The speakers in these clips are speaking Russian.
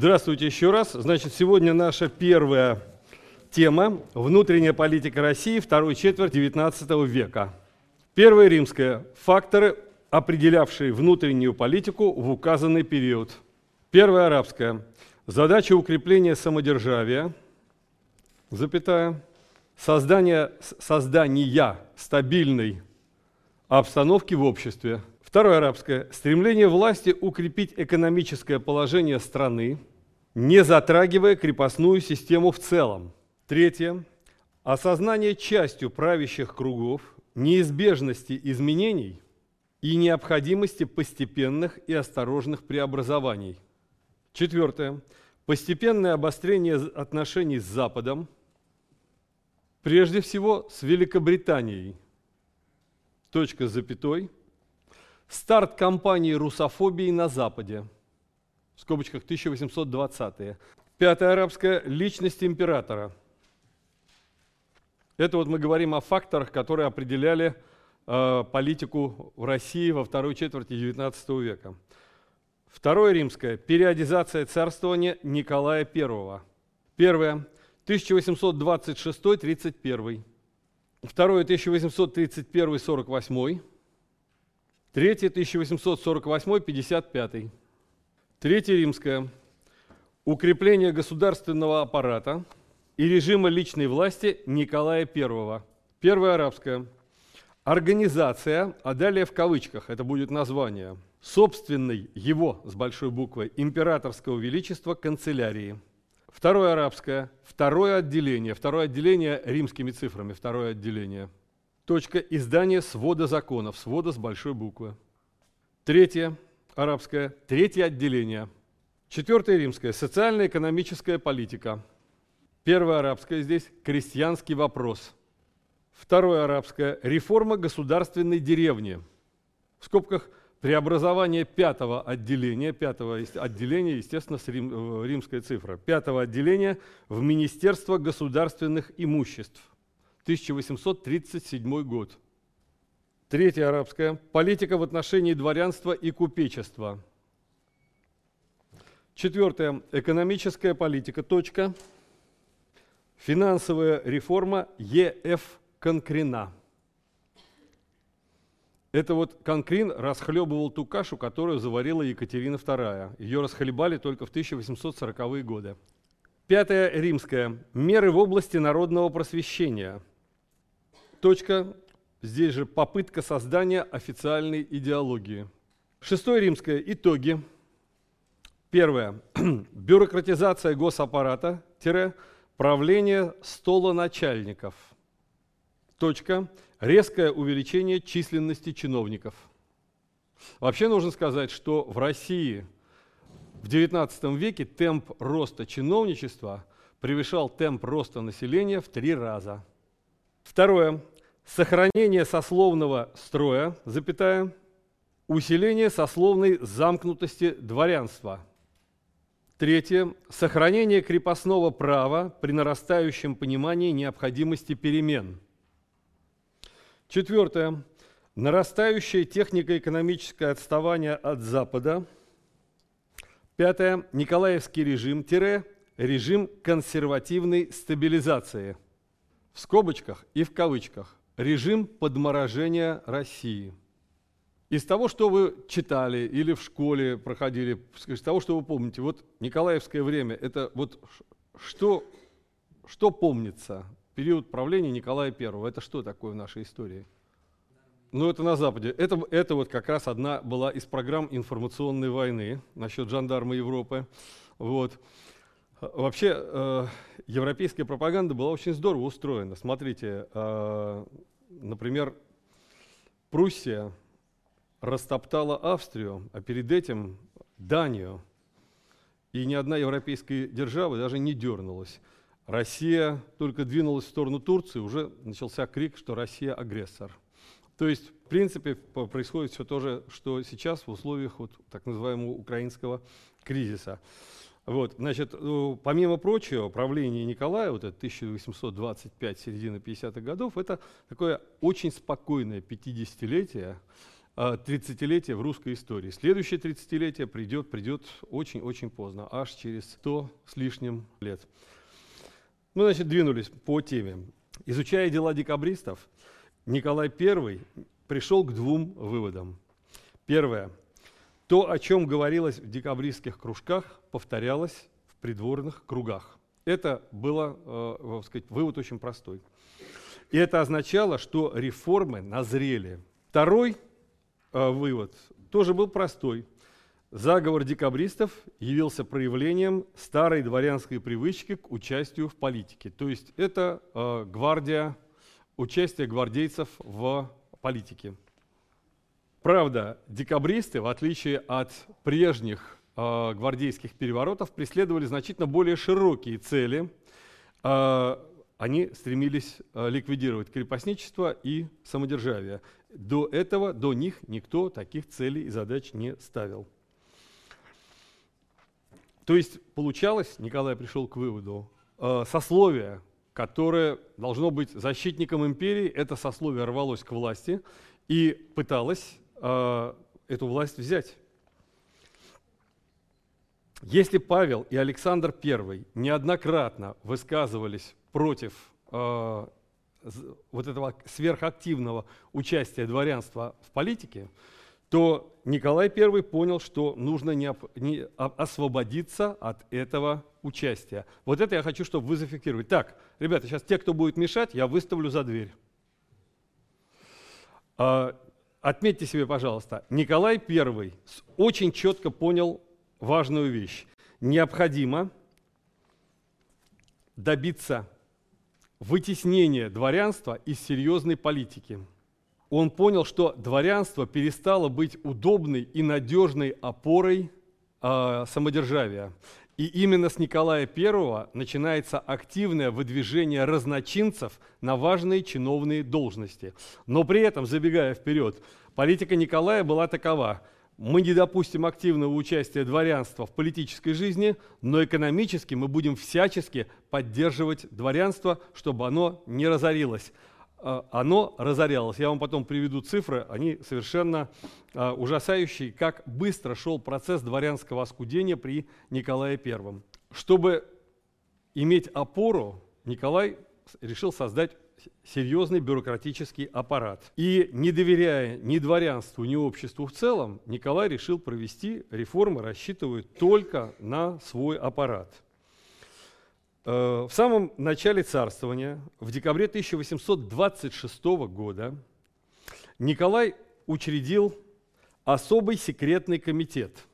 Здравствуйте еще раз. Значит, сегодня наша первая тема – внутренняя политика России второй четверть XIX века. Первая римская – факторы, определявшие внутреннюю политику в указанный период. Первая арабская – задача укрепления самодержавия, запятая, создание, создания стабильной обстановки в обществе. Второе арабское – стремление власти укрепить экономическое положение страны, не затрагивая крепостную систему в целом. Третье – осознание частью правящих кругов неизбежности изменений и необходимости постепенных и осторожных преобразований. Четвертое – постепенное обострение отношений с Западом, прежде всего с Великобританией. Точка с запятой. Старт кампании русофобии на Западе – скобочках 1820-е. Пятая арабская – личность императора. Это вот мы говорим о факторах, которые определяли э, политику в России во второй четверти XIX века. Второе римское – периодизация царствования Николая I. Первое – 1826-31. Второе – 1831-48. Третье – 1848-55. Третье римское. Укрепление государственного аппарата и режима личной власти Николая I. Первое арабское. Организация, а далее в кавычках, это будет название, собственной его, с большой буквы, императорского величества канцелярии. Второе арабское, второе отделение, второе отделение римскими цифрами, второе отделение. Точка издания свода законов, свода с большой буквы. Третье арабское, третье отделение. Четвертое римское – социально-экономическая политика. Первое арабское здесь – крестьянский вопрос. Второе арабское – реформа государственной деревни. В скобках преобразование пятого отделения, пятого отделения, естественно, с рим, э, римская цифра, пятого отделения в Министерство государственных имуществ. 1837 год. Третье арабское – политика в отношении дворянства и купечества. Четвертое – экономическая политика, точка. Финансовая реформа ЕФ Конкрина. Это вот Конкрин расхлебывал ту кашу, которую заварила Екатерина II. Ее расхлебали только в 1840-е годы. Пятое римское. Меры в области народного просвещения. Точка Здесь же попытка создания официальной идеологии. Шестое римское. Итоги. Первое. Бюрократизация госаппарата, тире, правление стола начальников. Точка. Резкое увеличение численности чиновников. Вообще нужно сказать, что в России в XIX веке темп роста чиновничества превышал темп роста населения в три раза. Второе сохранение сословного строя, запятая, усиление сословной замкнутости дворянства. Третье. Сохранение крепостного права при нарастающем понимании необходимости перемен. Четвертое. Нарастающее технико-экономическое отставание от Запада. Пятое. Николаевский режим, режим консервативной стабилизации. В скобочках и в кавычках режим подморожения России. Из того, что вы читали или в школе проходили, из того, что вы помните, вот Николаевское время, это вот что, что помнится? Период правления Николая I, это что такое в нашей истории? Ну, это на Западе. Это, это вот как раз одна была из программ информационной войны насчет жандарма Европы. Вот. Вообще, э, европейская пропаганда была очень здорово устроена. Смотрите, э, например, Пруссия растоптала Австрию, а перед этим Данию. И ни одна европейская держава даже не дернулась. Россия только двинулась в сторону Турции, уже начался крик, что Россия агрессор. То есть, в принципе, происходит все то же, что сейчас в условиях вот так называемого украинского кризиса. Вот, значит, э, помимо прочего, правление Николая, вот это 1825, середина 50-х годов, это такое очень спокойное 50-летие, 30-летие в русской истории. Следующее 30-летие придет, придет очень-очень поздно, аж через 100 с лишним лет. Мы, значит, двинулись по теме. Изучая дела декабристов, Николай I пришел к двум выводам. Первое. То, о чем говорилось в декабристских кружках, повторялось в придворных кругах. Это было, э, сказать, вывод очень простой. И это означало, что реформы назрели. Второй э, вывод тоже был простой. Заговор декабристов явился проявлением старой дворянской привычки к участию в политике. То есть это э, гвардия, участие гвардейцев в политике. Правда, декабристы, в отличие от прежних э, гвардейских переворотов, преследовали значительно более широкие цели. Э, они стремились э, ликвидировать крепостничество и самодержавие. До этого, до них никто таких целей и задач не ставил. То есть получалось, Николай пришел к выводу, э, сословие, которое должно быть защитником империи, это сословие рвалось к власти и пыталось э, эту власть взять. Если Павел и Александр I неоднократно высказывались против э, вот этого сверхактивного участия дворянства в политике, то Николай I понял, что нужно не, не, освободиться от этого участия. Вот это я хочу, чтобы вы зафиксировали. Так, ребята, сейчас те, кто будет мешать, я выставлю за дверь. А, отметьте себе, пожалуйста, Николай I очень четко понял важную вещь. Необходимо добиться вытеснения дворянства из серьезной политики. Он понял, что дворянство перестало быть удобной и надежной опорой э, самодержавия. И именно с Николая I начинается активное выдвижение разночинцев на важные чиновные должности. Но при этом, забегая вперед, политика Николая была такова – мы не допустим активного участия дворянства в политической жизни, но экономически мы будем всячески поддерживать дворянство, чтобы оно не разорилось. А, оно разорялось. Я вам потом приведу цифры, они совершенно а, ужасающие, как быстро шел процесс дворянского оскудения при Николае I. Чтобы иметь опору, Николай решил создать серьезный бюрократический аппарат. И не доверяя ни дворянству, ни обществу в целом, Николай решил провести реформы, рассчитывая только на свой аппарат. Э, в самом начале царствования, в декабре 1826 года, Николай учредил особый секретный комитет.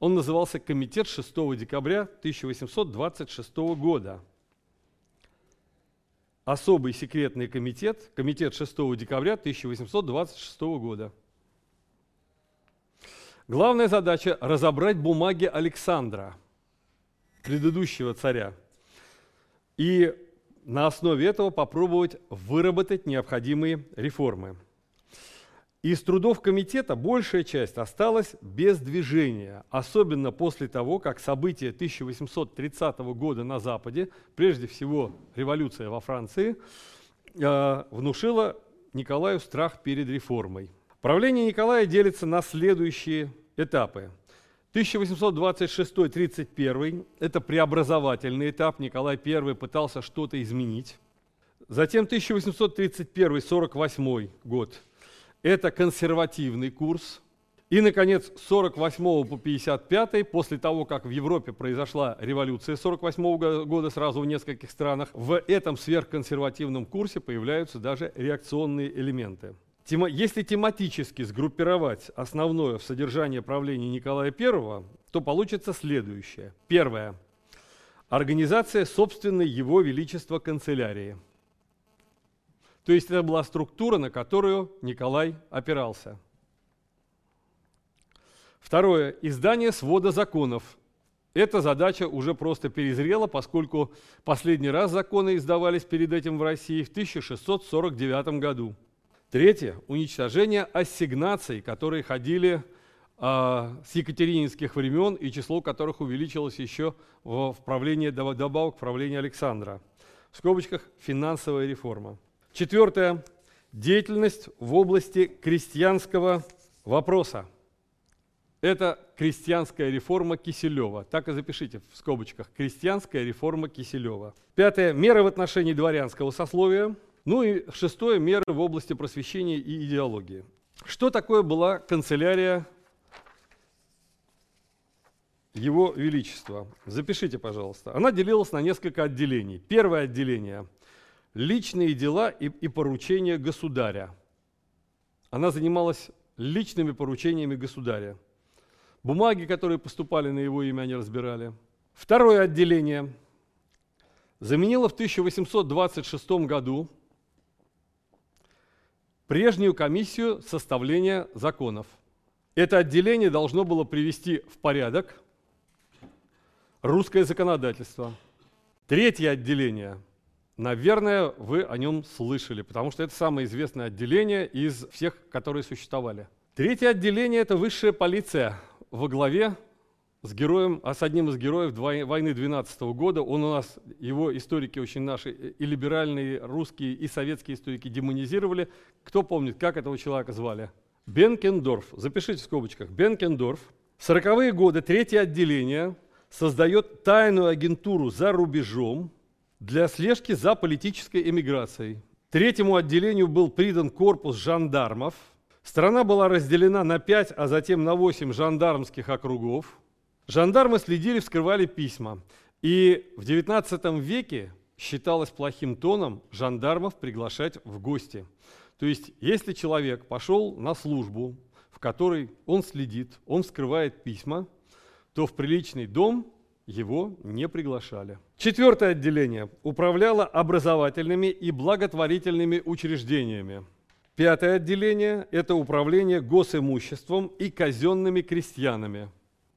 Он назывался Комитет 6 декабря 1826 года – особый секретный комитет, комитет 6 декабря 1826 года. Главная задача – разобрать бумаги Александра, предыдущего царя, и на основе этого попробовать выработать необходимые реформы. Из трудов комитета большая часть осталась без движения, особенно после того, как события 1830 года на Западе, прежде всего революция во Франции, э, внушила Николаю страх перед реформой. Правление Николая делится на следующие этапы. 1826-31 – это преобразовательный этап. Николай I пытался что-то изменить. Затем 1831-48 год – это консервативный курс. И, наконец, с 48 по 55, после того, как в Европе произошла революция 48 года сразу в нескольких странах, в этом сверхконсервативном курсе появляются даже реакционные элементы. Если тематически сгруппировать основное в содержании правления Николая I, то получится следующее. Первое. Организация собственной Его Величества канцелярии – то есть это была структура, на которую Николай опирался. Второе. Издание свода законов. Эта задача уже просто перезрела, поскольку последний раз законы издавались перед этим в России в 1649 году. Третье. Уничтожение ассигнаций, которые ходили а, с екатерининских времен и число которых увеличилось еще в, в правлении, добавок в правлении Александра. В скобочках финансовая реформа. Четвертое. Деятельность в области крестьянского вопроса. Это крестьянская реформа Киселева. Так и запишите в скобочках. Крестьянская реформа Киселева. Пятое. Меры в отношении дворянского сословия. Ну и шестое. Меры в области просвещения и идеологии. Что такое была канцелярия Его Величества? Запишите, пожалуйста. Она делилась на несколько отделений. Первое отделение – личные дела и, и поручения государя. Она занималась личными поручениями государя. Бумаги, которые поступали на его имя, они разбирали. Второе отделение заменило в 1826 году прежнюю комиссию составления законов. Это отделение должно было привести в порядок русское законодательство. Третье отделение, наверное, вы о нем слышали, потому что это самое известное отделение из всех, которые существовали. Третье отделение – это высшая полиция, во главе с героем, а с одним из героев войны 12 года. Он у нас, его историки очень наши, и либеральные, русские, и советские историки демонизировали. Кто помнит, как этого человека звали? Бенкендорф. Запишите в скобочках. Бенкендорф. В 40-е годы третье отделение создает тайную агентуру за рубежом для слежки за политической эмиграцией. Третьему отделению был придан корпус жандармов – Страна была разделена на пять, а затем на восемь жандармских округов. Жандармы следили, вскрывали письма. И в XIX веке считалось плохим тоном жандармов приглашать в гости. То есть, если человек пошел на службу, в которой он следит, он вскрывает письма, то в приличный дом его не приглашали. Четвертое отделение управляло образовательными и благотворительными учреждениями. Пятое отделение – это управление госимуществом и казенными крестьянами.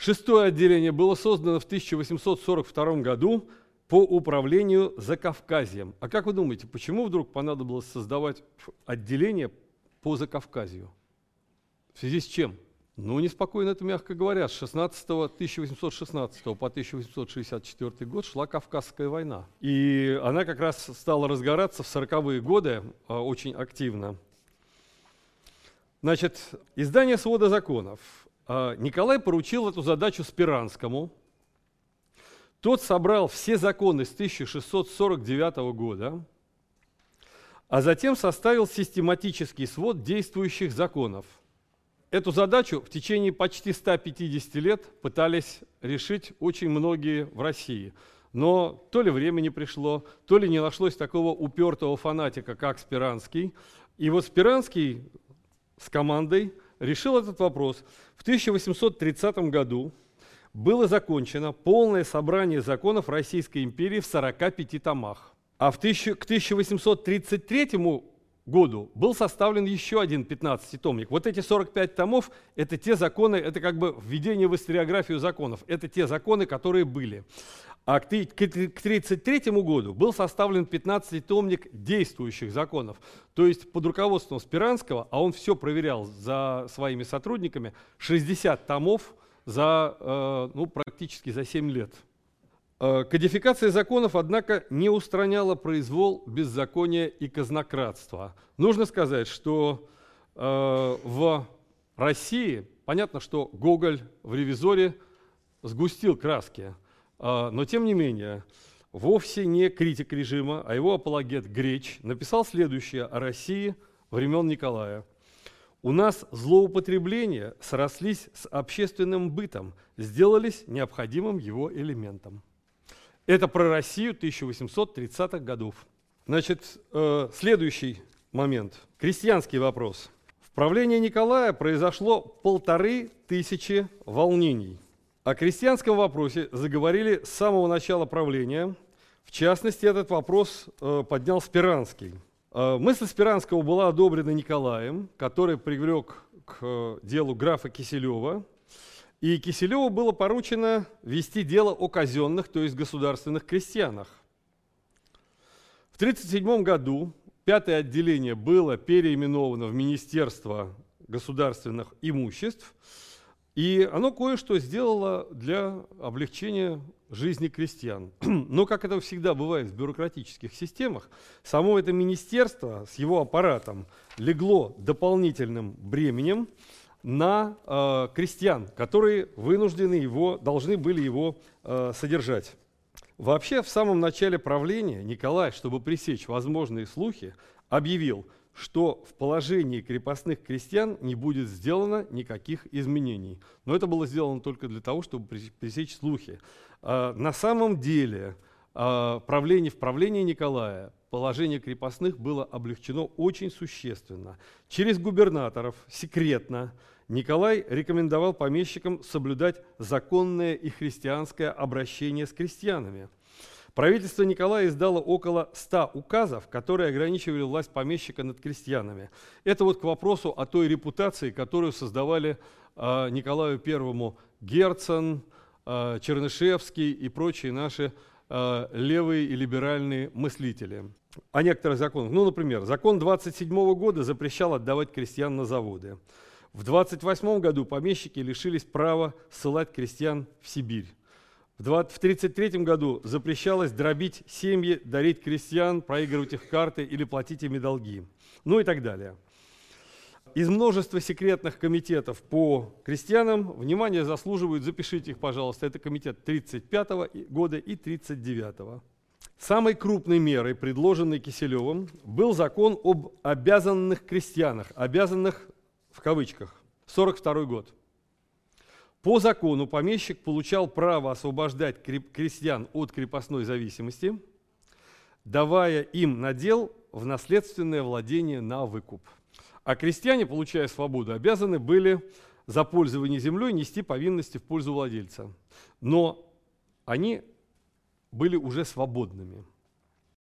Шестое отделение было создано в 1842 году по управлению Закавказьем. А как вы думаете, почему вдруг понадобилось создавать отделение по Закавказью? В связи с чем? Ну, неспокойно это мягко говоря. С 16 1816 по 1864 год шла Кавказская война. И она как раз стала разгораться в 40-е годы а, очень активно. Значит, издание свода законов. А, Николай поручил эту задачу Спиранскому. Тот собрал все законы с 1649 года, а затем составил систематический свод действующих законов. Эту задачу в течение почти 150 лет пытались решить очень многие в России. Но то ли времени пришло, то ли не нашлось такого упертого фанатика, как Спиранский. И вот Спиранский с командой решил этот вопрос. В 1830 году было закончено полное собрание законов Российской империи в 45 томах. А в тысячу, к 1833 году был составлен еще один 15-томник. Вот эти 45 томов – это те законы, это как бы введение в историографию законов. Это те законы, которые были. А к 1933 году был составлен 15-томник действующих законов. То есть под руководством Спиранского, а он все проверял за своими сотрудниками, 60 томов за, э, ну, практически за 7 лет. Э, кодификация законов, однако, не устраняла произвол, беззакония и казнократства. Нужно сказать, что э, в России, понятно, что Гоголь в «Ревизоре» сгустил краски – но тем не менее, вовсе не критик режима, а его апологет Греч написал следующее о России времен Николая. У нас злоупотребления срослись с общественным бытом, сделались необходимым его элементом. Это про Россию 1830-х годов. Значит, э, следующий момент. Крестьянский вопрос. В правлении Николая произошло полторы тысячи волнений – о крестьянском вопросе заговорили с самого начала правления. В частности, этот вопрос э, поднял Спиранский. Э, мысль Спиранского была одобрена Николаем, который привлек к э, делу графа Киселева. И Киселеву было поручено вести дело о казенных, то есть государственных крестьянах. В 1937 году пятое отделение было переименовано в Министерство государственных имуществ – и оно кое-что сделало для облегчения жизни крестьян. Но, как это всегда бывает в бюрократических системах, само это министерство с его аппаратом легло дополнительным бременем, на э, крестьян, которые вынуждены его, должны были его э, содержать. Вообще, в самом начале правления Николай, чтобы пресечь возможные слухи, объявил, что в положении крепостных крестьян не будет сделано никаких изменений. Но это было сделано только для того, чтобы пресечь слухи. А, на самом деле, а, правление, в правлении Николая положение крепостных было облегчено очень существенно. Через губернаторов, секретно, Николай рекомендовал помещикам соблюдать законное и христианское обращение с крестьянами. Правительство Николая издало около 100 указов, которые ограничивали власть помещика над крестьянами. Это вот к вопросу о той репутации, которую создавали э, Николаю Первому Герцен, э, Чернышевский и прочие наши э, левые и либеральные мыслители о некоторых законах. Ну, например, закон 27 года запрещал отдавать крестьян на заводы. В 28 году помещики лишились права ссылать крестьян в Сибирь. В 1933 году запрещалось дробить семьи, дарить крестьян, проигрывать их карты или платить ими долги. Ну и так далее. Из множества секретных комитетов по крестьянам внимание заслуживают, запишите их, пожалуйста, это комитет 35 года и 39 -го. Самой крупной мерой, предложенной Киселевым, был закон об обязанных крестьянах, обязанных в кавычках, 42 год. По закону помещик получал право освобождать крестьян от крепостной зависимости, давая им надел в наследственное владение на выкуп. А крестьяне, получая свободу, обязаны были за пользование землей нести повинности в пользу владельца. Но они были уже свободными.